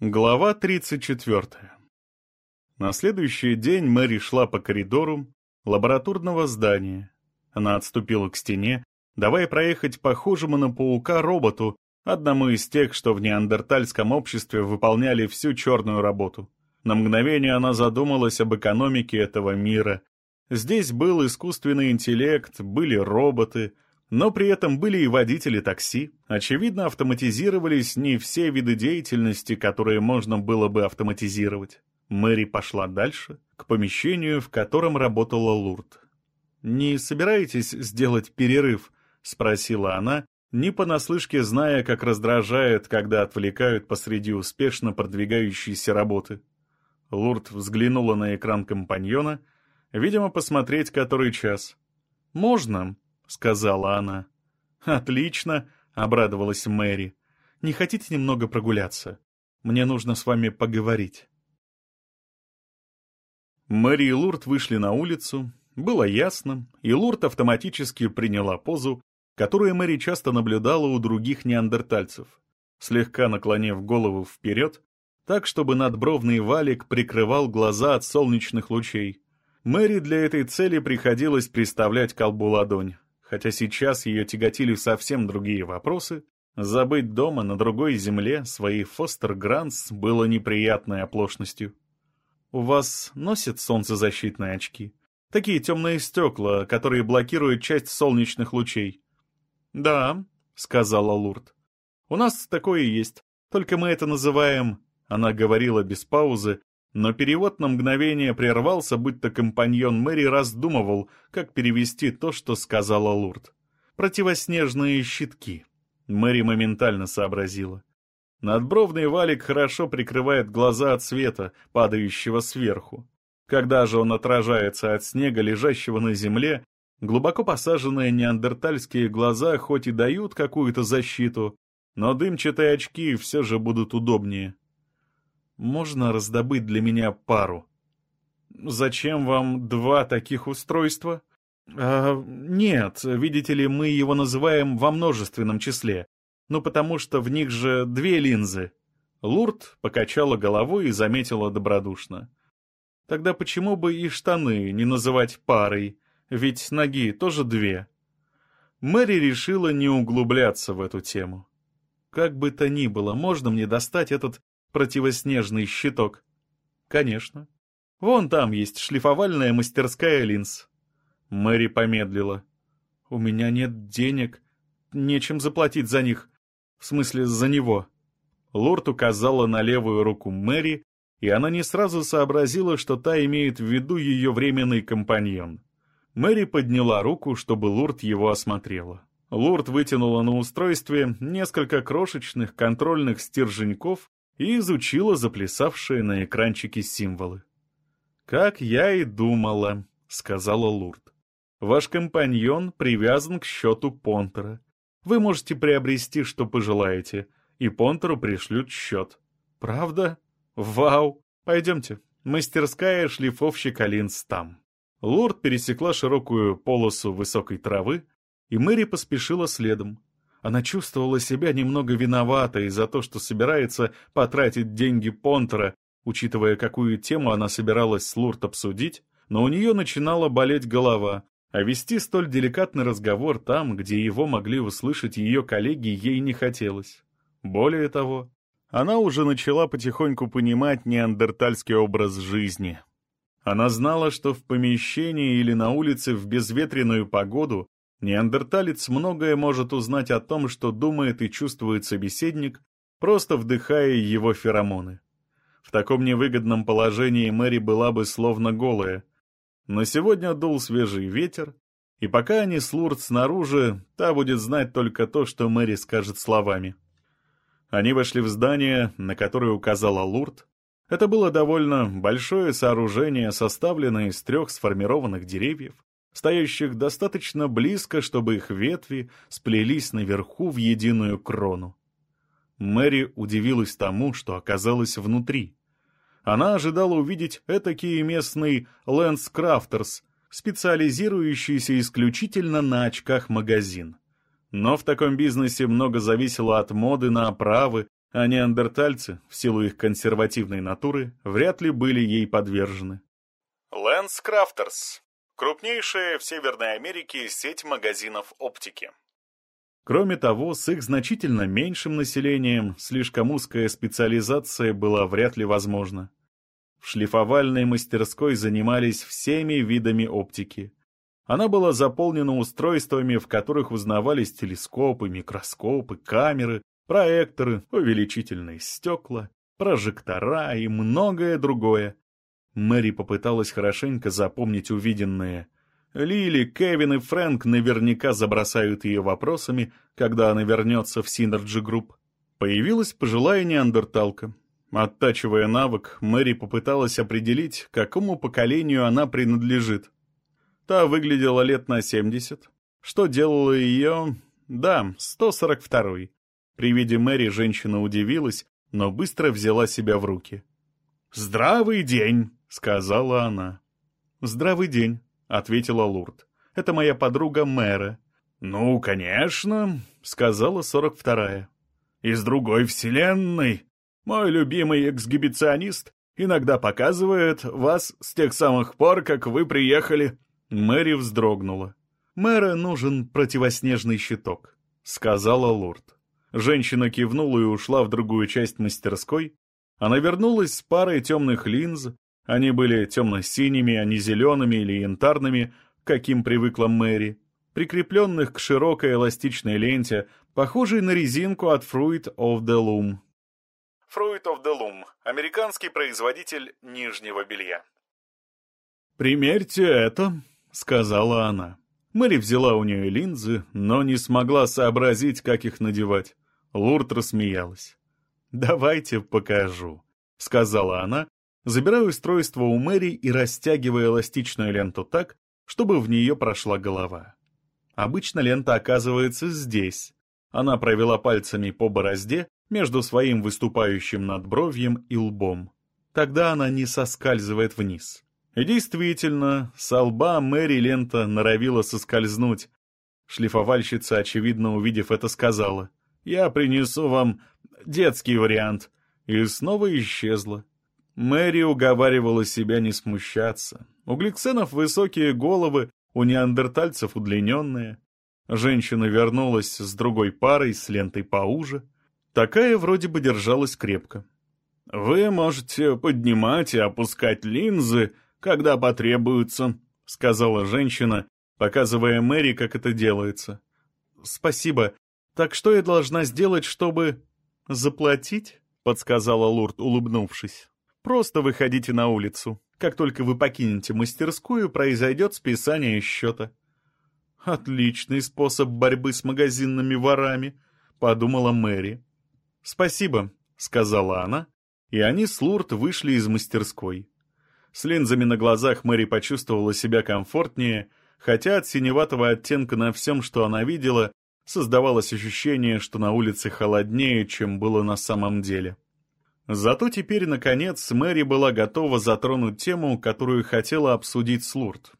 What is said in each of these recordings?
Глава 34. На следующий день Мэри шла по коридору лабораторного здания. Она отступила к стене, давая проехать похожему на паука роботу, одному из тех, что в неандертальском обществе выполняли всю черную работу. На мгновение она задумалась об экономике этого мира. Здесь был искусственный интеллект, были роботы, но при этом были и водители такси. Очевидно, автоматизировались не все виды деятельности, которые можно было бы автоматизировать. Мэри пошла дальше, к помещению, в котором работала Лурд. «Не собираетесь сделать перерыв?» — спросила она, не понаслышке зная, как раздражает, когда отвлекают посреди успешно продвигающейся работы. Лурд взглянула на экран компаньона, видимо, посмотреть который час. «Можно», — сказала она. «Отлично», — обрадовалась Мэри. «Не хотите немного прогуляться? Мне нужно с вами поговорить». Мэри и Лурд вышли на улицу. Было ясно, и Лурд автоматически приняла позу, которую Мэри часто наблюдала у других неандертальцев, слегка наклонив голову вперед, так, чтобы надбровный валик прикрывал глаза от солнечных лучей. Мэри для этой цели приходилось приставлять колбу ладонь хотя сейчас ее тяготили совсем другие вопросы, забыть дома на другой земле свои Фостер Грантс было неприятной оплошностью. «У вас носят солнцезащитные очки? Такие темные стекла, которые блокируют часть солнечных лучей?» «Да», — сказала Лурд. «У нас такое есть, только мы это называем...» Она говорила без паузы, но перевод на мгновение прервался, будто компаньон Мэри раздумывал, как перевести то, что сказала Лурд. «Противоснежные щитки». Мэри моментально сообразила. Надбровный валик хорошо прикрывает глаза от света, падающего сверху. Когда же он отражается от снега, лежащего на земле, глубоко посаженные неандертальские глаза хоть и дают какую-то защиту, но дымчатые очки все же будут удобнее. Можно раздобыть для меня пару?» «Зачем вам два таких устройства?» а, «Нет, видите ли, мы его называем во множественном числе. Ну, потому что в них же две линзы». Лурд покачала головой и заметила добродушно. «Тогда почему бы и штаны не называть парой? Ведь ноги тоже две». Мэри решила не углубляться в эту тему. «Как бы то ни было, можно мне достать этот противоснежный щиток? Конечно. Вон там есть шлифовальная мастерская линз. Мэри помедлила. У меня нет денег. Нечем заплатить за них. В смысле, за него. Лорд указала на левую руку Мэри, и она не сразу сообразила, что та имеет в виду ее временный компаньон. Мэри подняла руку, чтобы Лурд его осмотрела. Лурд вытянула на устройстве несколько крошечных контрольных стерженьков и изучила заплясавшие на экранчике символы. «Как я и думала», — сказала Лурд. «Ваш компаньон привязан к счету Понтера. Вы можете приобрести, что пожелаете, и Понтеру пришлют счет. Правда? Вау! Пойдемте, мастерская шлифовщика линз там». Лурд пересекла широкую полосу высокой травы, и Мэри поспешила следом. Она чувствовала себя немного виноватой за то, что собирается потратить деньги Понтера, учитывая, какую тему она собиралась с Лурт обсудить, но у нее начинала болеть голова, а вести столь деликатный разговор там, где его могли услышать ее коллеги, ей не хотелось. Более того, она уже начала потихоньку понимать неандертальский образ жизни. Она знала, что в помещении или на улице в безветренную погоду Неандерталец многое может узнать о том, что думает и чувствует собеседник, просто вдыхая его феромоны. В таком невыгодном положении Мэри была бы словно голая. Но сегодня дул свежий ветер, и пока они с Лурд снаружи, та будет знать только то, что Мэри скажет словами. Они вошли в здание, на которое указала Лурд. Это было довольно большое сооружение, составленное из трех сформированных деревьев, стоящих достаточно близко, чтобы их ветви сплелись наверху в единую крону. Мэри удивилась тому, что оказалось внутри. Она ожидала увидеть этакий местный Лэнс Крафтерс, специализирующийся исключительно на очках магазин. Но в таком бизнесе много зависело от моды на оправы, а неандертальцы, в силу их консервативной натуры, вряд ли были ей подвержены. Лэнс Крафтерс. Крупнейшая в Северной Америке сеть магазинов оптики. Кроме того, с их значительно меньшим населением слишком узкая специализация была вряд ли возможна. В шлифовальной мастерской занимались всеми видами оптики. Она была заполнена устройствами, в которых узнавались телескопы, микроскопы, камеры, проекторы, увеличительные стекла, прожектора и многое другое. Мэри попыталась хорошенько запомнить увиденное. Лили, Кевин и Фрэнк наверняка забросают ее вопросами, когда она вернется в Synergy Group. Появилась пожилая неандерталка. Оттачивая навык, Мэри попыталась определить, какому поколению она принадлежит. Та выглядела лет на 70, что делало ее... да, 142-й. При виде Мэри женщина удивилась, но быстро взяла себя в руки. «Здравый день!» — сказала она. «Здравый день», — ответила Лурд. «Это моя подруга Мэра». «Ну, конечно», — сказала сорок вторая. «Из другой вселенной. Мой любимый эксгибиционист иногда показывает вас с тех самых пор, как вы приехали». Мэри вздрогнула. «Мэра нужен противоснежный щиток», — сказала Лурд. Женщина кивнула и ушла в другую часть мастерской. Она вернулась с парой темных линз. Они были темно-синими, а не зелеными или янтарными, каким привыкла Мэри, прикрепленных к широкой эластичной ленте, похожей на резинку от Fruit of the Loom. Fruit of the Loom – американский производитель нижнего белья. «Примерьте это», — сказала она. Мэри взяла у нее линзы, но не смогла сообразить, как их надевать. Лурд рассмеялась. «Давайте покажу», — сказала она, забирая устройство у Мэри и растягивая эластичную ленту так, чтобы в нее прошла голова. Обычно лента оказывается здесь. Она провела пальцами по борозде между своим выступающим надбровьем и лбом. Тогда она не соскальзывает вниз. И действительно, со лба Мэри лента норовила соскользнуть. Шлифовальщица, очевидно увидев это, сказала — я принесу вам детский вариант». И снова исчезла. Мэри уговаривала себя не смущаться. У гликсенов высокие головы, у неандертальцев удлиненные. Женщина вернулась с другой парой, с лентой поуже. Такая вроде бы держалась крепко. «Вы можете поднимать и опускать линзы, когда потребуется», — сказала женщина, показывая Мэри, как это делается. «Спасибо, так что я должна сделать, чтобы... заплатить? Подсказала Лурд, улыбнувшись. Просто выходите на улицу. Как только вы покинете мастерскую, произойдет списание счета. Отличный способ борьбы с магазинными ворами, подумала Мэри. Спасибо, сказала она, и они с Лурд вышли из мастерской. С линзами на глазах Мэри почувствовала себя комфортнее, хотя от синеватого оттенка на всем, что она видела, Создавалось ощущение, что на улице холоднее, чем было на самом деле. Зато теперь, наконец, Мэри была готова затронуть тему, которую хотела обсудить с Лурд.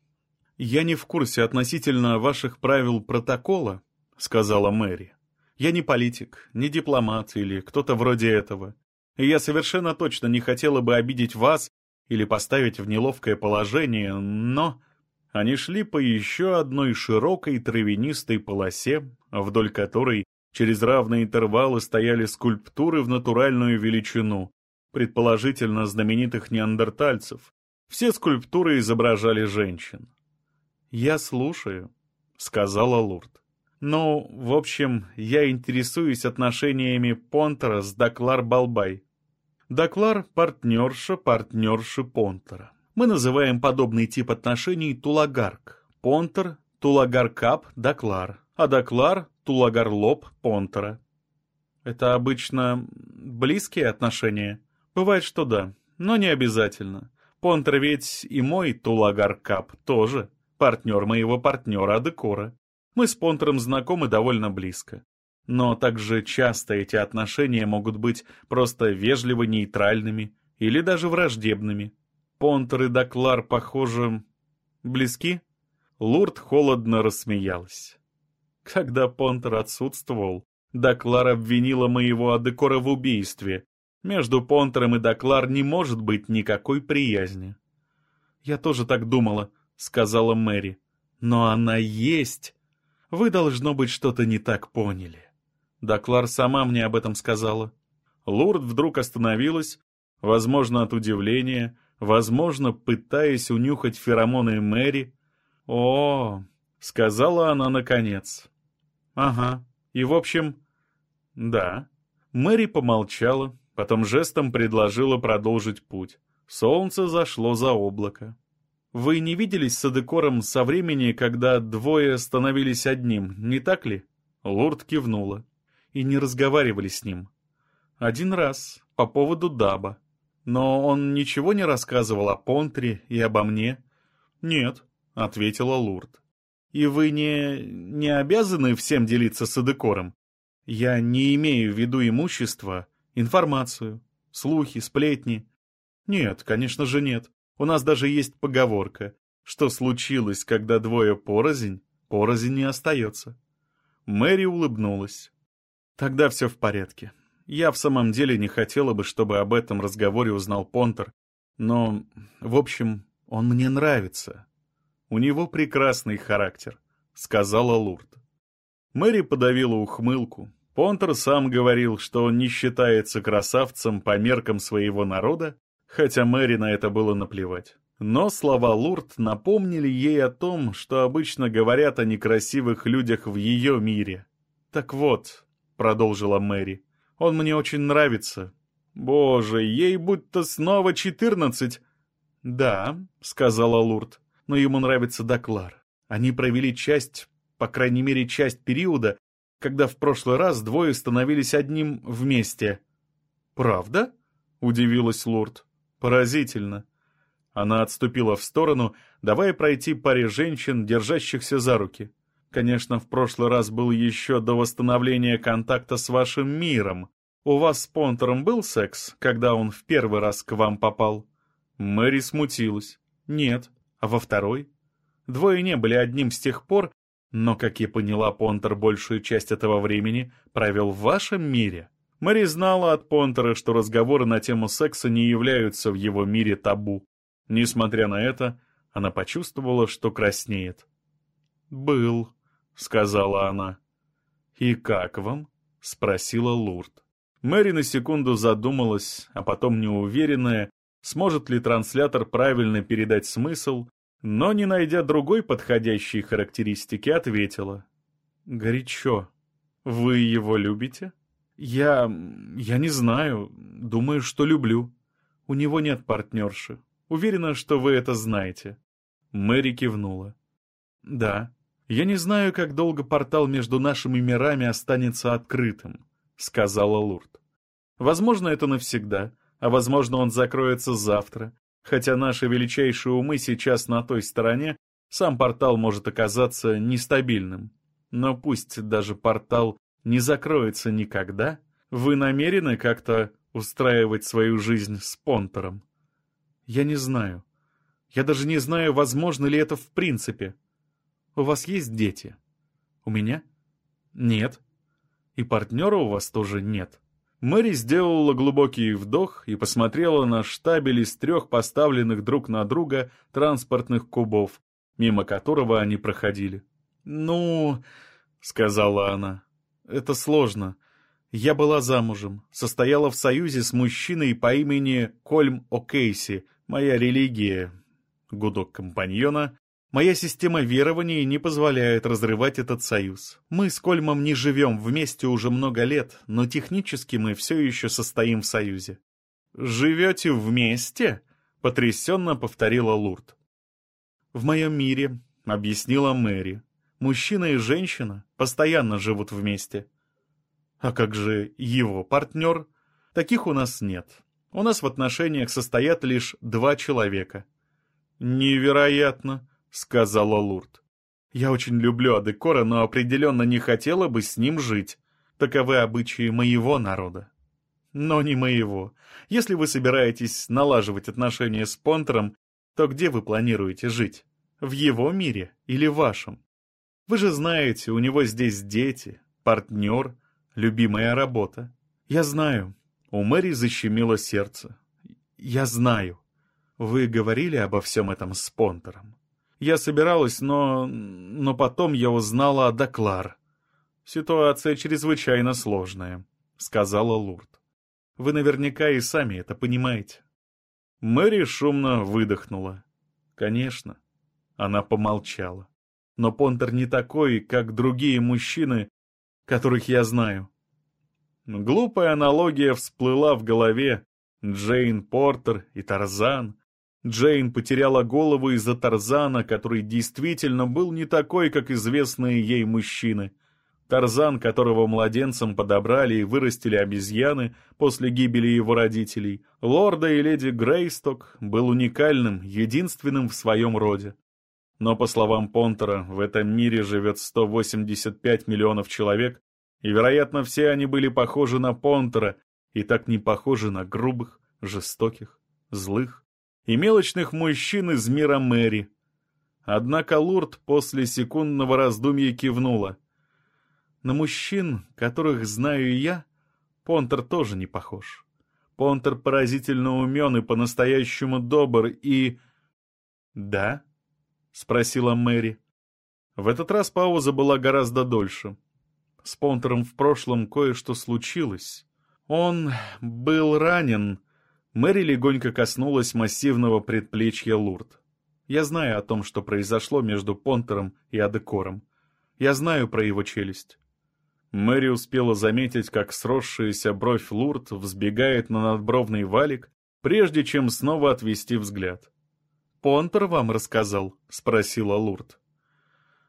«Я не в курсе относительно ваших правил протокола», — сказала Мэри. «Я не политик, не дипломат или кто-то вроде этого. И я совершенно точно не хотела бы обидеть вас или поставить в неловкое положение, но...» Они шли по еще одной широкой травянистой полосе, вдоль которой через равные интервалы стояли скульптуры в натуральную величину, предположительно знаменитых неандертальцев. Все скульптуры изображали женщин. «Я слушаю», — сказала Лурд. «Ну, в общем, я интересуюсь отношениями Понтера с Даклар Болбай. Даклар — партнерша партнерши Понтера. Мы называем подобный тип отношений тулагарк. Понтер, тулагаркап, Даклар. А Даклар, тулагарлоп, понтера. Это обычно близкие отношения? Бывает, что да, но не обязательно. Понтер ведь и мой тулагаркап тоже. Партнер моего партнера Адекора. Мы с Понтером знакомы довольно близко. Но также часто эти отношения могут быть просто вежливо нейтральными или даже враждебными. Понтер и Доклар, похоже, близки?» Лурд холодно рассмеялась. Когда Понтер отсутствовал, Доклар обвинила моего Адекора в убийстве. Между Понтером и Доклар не может быть никакой приязни. «Я тоже так думала», — сказала Мэри. «Но она есть. Вы, должно быть, что-то не так поняли». Доклар сама мне об этом сказала. Лурд вдруг остановилась, возможно, от удивления, возможно, пытаясь унюхать феромоны Мэри. «О!» — сказала она наконец. «Ага. И, в общем...» «Да». Мэри помолчала, потом жестом предложила продолжить путь. Солнце зашло за облако. «Вы не виделись с Адекором со времени, когда двое становились одним, не так ли?» Лурд кивнула. «И не разговаривали с ним?» «Один раз, по поводу Даба. Но он ничего не рассказывал о Понтре и обо мне?» «Нет», — ответила Лурд. «И вы не... не обязаны всем делиться с Эдекором? Я не имею в виду имущество, информацию, слухи, сплетни. Нет, конечно же нет. У нас даже есть поговорка. Что случилось, когда двое порознь, порознь не остается». Мэри улыбнулась. «Тогда все в порядке. Я в самом деле не хотела бы, чтобы об этом разговоре узнал Понтер, но, в общем, он мне нравится. У него прекрасный характер», — сказала Лурд. Мэри подавила ухмылку. Понтер сам говорил, что он не считается красавцем по меркам своего народа, хотя Мэри на это было наплевать. Но слова Лурд напомнили ей о том, что обычно говорят о некрасивых людях в ее мире. «Так вот», — продолжила Мэри, — он мне очень нравится. Боже, ей будто снова четырнадцать. Да, сказала Лурд, но ему нравится Доклар. Они провели часть, по крайней мере, часть периода, когда в прошлый раз двое становились одним вместе. Правда? Удивилась Лурд. Поразительно. Она отступила в сторону, давая пройти паре женщин, держащихся за руки. Конечно, в прошлый раз был еще до восстановления контакта с вашим миром. У вас с Понтером был секс, когда он в первый раз к вам попал? Мэри смутилась. Нет. А во второй? Двое не были одним с тех пор, но, как я поняла, Понтер большую часть этого времени провел в вашем мире. Мэри знала от Понтера, что разговоры на тему секса не являются в его мире табу. Несмотря на это, она почувствовала, что краснеет. «Был», — сказала она. «И как вам?» — спросила Лурд. Мэри на секунду задумалась, а потом неуверенная, сможет ли транслятор правильно передать смысл, но, не найдя другой подходящей характеристики, ответила. «Горячо. Вы его любите?» «Я... я не знаю. Думаю, что люблю. У него нет партнерши. Уверена, что вы это знаете». Мэри кивнула. «Да, «Я не знаю, как долго портал между нашими мирами останется открытым», — сказала Лурд. «Возможно, это навсегда, а возможно, он закроется завтра. Хотя наши величайшие умы сейчас на той стороне, сам портал может оказаться нестабильным. Но пусть даже портал не закроется никогда, вы намерены как-то устраивать свою жизнь с Понтером? Я не знаю. Я даже не знаю, возможно ли это в принципе. У вас есть дети? У меня? Нет. И партнера у вас тоже нет. Мэри сделала глубокий вдох и посмотрела на штабель из трех поставленных друг на друга транспортных кубов, мимо которого они проходили. «Ну...» — сказала она. «Это сложно. Я была замужем, состояла в союзе с мужчиной по имени Кольм О'Кейси, моя религия». Гудок компаньона Моя система верований не позволяет разрывать этот союз. Мы с Кольмом не живем вместе уже много лет, но технически мы все еще состоим в союзе. «Живете вместе?» — потрясенно повторила Лурд. «В моем мире», — объяснила Мэри, — «мужчина и женщина постоянно живут вместе». «А как же его партнер?» «Таких у нас нет. У нас в отношениях состоят лишь два человека». «Невероятно!» — сказала Лурд. «Я очень люблю Адекора, но определенно не хотела бы с ним жить. Таковы обычаи моего народа». «Но не моего. Если вы собираетесь налаживать отношения с Понтером, то где вы планируете жить? В его мире или вашем? Вы же знаете, у него здесь дети, партнер, любимая работа. Я знаю. У Мэри защемило сердце. Я знаю. Вы говорили обо всем этом с Понтером. Я собиралась, но... но потом я узнала о Доклар. Ситуация чрезвычайно сложная, сказала Лурд. Вы наверняка и сами это понимаете. Мэри шумно выдохнула. Конечно. Она помолчала. Но Понтер не такой, как другие мужчины, которых я знаю. Глупая аналогия всплыла в голове. Джейн Портер и Тарзан. Джейн потеряла голову из-за Тарзана, который действительно был не такой, как известные ей мужчины. Тарзан, которого младенцем подобрали и вырастили обезьяны после гибели его родителей, лорда и леди Грейсток, был уникальным, единственным в своем роде. Но, по словам Понтера, в этом мире живет 185 миллионов человек, и, вероятно, все они были похожи на Понтера, и так не похожи на грубых, жестоких, злых и мелочных мужчин из мира Мэри. Однако Лурд после секундного раздумья кивнула. На мужчин, которых знаю я, Понтер тоже не похож. Понтер поразительно умен и по-настоящему добр, и... «Да?» — спросила Мэри. В этот раз пауза была гораздо дольше. С Понтером в прошлом кое-что случилось. Он был ранен. Мэри легонько коснулась массивного предплечья Лурд. Я знаю о том, что произошло между Понтером и Адекором. Я знаю про его челюсть. Мэри успела заметить, как сросшаяся бровь Лурд взбегает на надбровный валик, прежде чем снова отвести взгляд. «Понтер вам рассказал?» — спросила Лурд.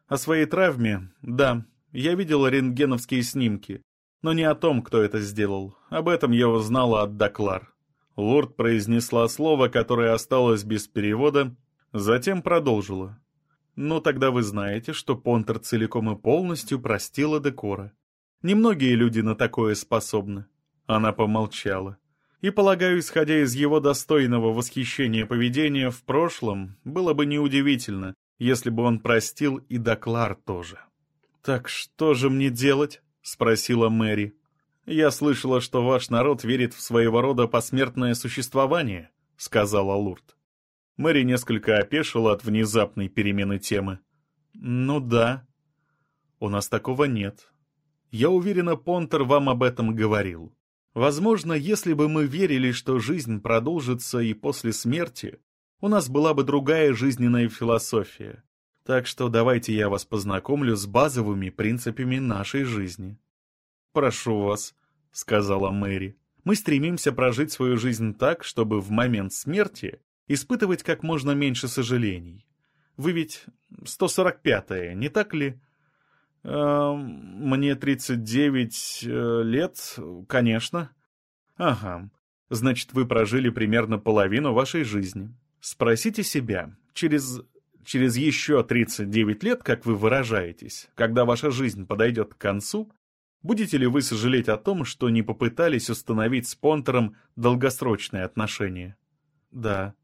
«О своей травме? Да, я видел рентгеновские снимки, но не о том, кто это сделал. Об этом я узнала от Доклар. Лорд произнесла слово, которое осталось без перевода, затем продолжила. «Ну, тогда вы знаете, что Понтер целиком и полностью простила Декора. Немногие люди на такое способны». Она помолчала. И, полагаю, исходя из его достойного восхищения поведения в прошлом, было бы неудивительно, если бы он простил и Доклар тоже. «Так что же мне делать?» — спросила Мэри. «Я слышала, что ваш народ верит в своего рода посмертное существование», — сказала Лурд. Мэри несколько опешила от внезапной перемены темы. «Ну да. У нас такого нет. Я уверена, Понтер вам об этом говорил. Возможно, если бы мы верили, что жизнь продолжится и после смерти, у нас была бы другая жизненная философия. Так что давайте я вас познакомлю с базовыми принципами нашей жизни. «Прошу вас», — сказала Мэри. «Мы стремимся прожить свою жизнь так, чтобы в момент смерти испытывать как можно меньше сожалений. Вы ведь 145-е, не так ли?» э, «Мне 39 э, лет, конечно». «Ага, значит, вы прожили примерно половину вашей жизни. Спросите себя, через через еще 39 лет, как вы выражаетесь, когда ваша жизнь подойдет к концу, будете ли вы сожалеть о том, что не попытались установить с Понтером долгосрочные отношения? Да.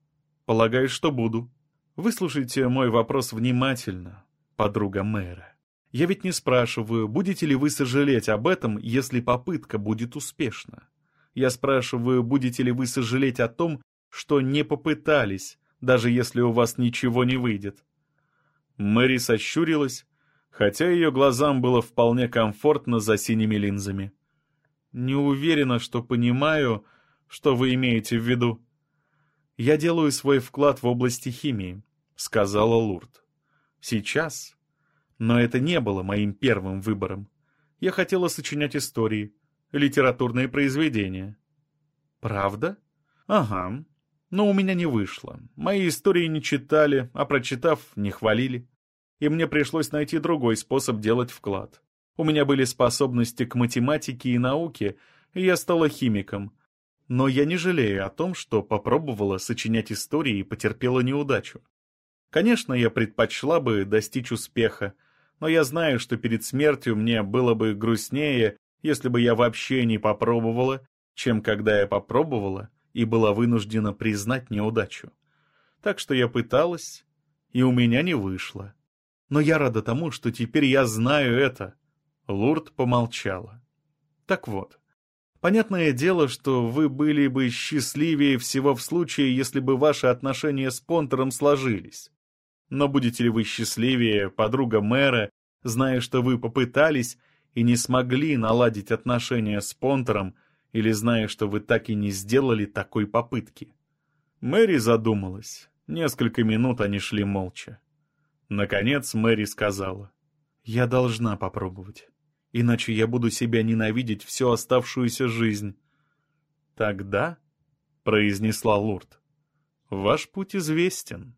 Полагаю, что буду. Выслушайте мой вопрос внимательно, подруга мэра. Я ведь не спрашиваю, будете ли вы сожалеть об этом, если попытка будет успешна. Я спрашиваю, будете ли вы сожалеть о том, что не попытались, даже если у вас ничего не выйдет. Мэри сощурилась, хотя ее глазам было вполне комфортно за синими линзами. «Не уверена, что понимаю, что вы имеете в виду». «Я делаю свой вклад в области химии», — сказала Лурд. «Сейчас. Но это не было моим первым выбором. Я хотела сочинять истории, литературные произведения». «Правда?» «Ага но у меня не вышло. Мои истории не читали, а прочитав, не хвалили. И мне пришлось найти другой способ делать вклад. У меня были способности к математике и науке, и я стала химиком. Но я не жалею о том, что попробовала сочинять истории и потерпела неудачу. Конечно, я предпочла бы достичь успеха, но я знаю, что перед смертью мне было бы грустнее, если бы я вообще не попробовала, чем когда я попробовала — и была вынуждена признать неудачу. Так что я пыталась, и у меня не вышло. Но я рада тому, что теперь я знаю это. Лурд помолчала. Так вот, понятное дело, что вы были бы счастливее всего в случае, если бы ваши отношения с Понтером сложились. Но будете ли вы счастливее, подруга мэра, зная, что вы попытались и не смогли наладить отношения с Понтером, или зная, что вы так и не сделали такой попытки? Мэри задумалась. Несколько минут они шли молча. Наконец Мэри сказала, «Я должна попробовать, иначе я буду себя ненавидеть всю оставшуюся жизнь». «Тогда», — произнесла Лурд, — «ваш путь известен».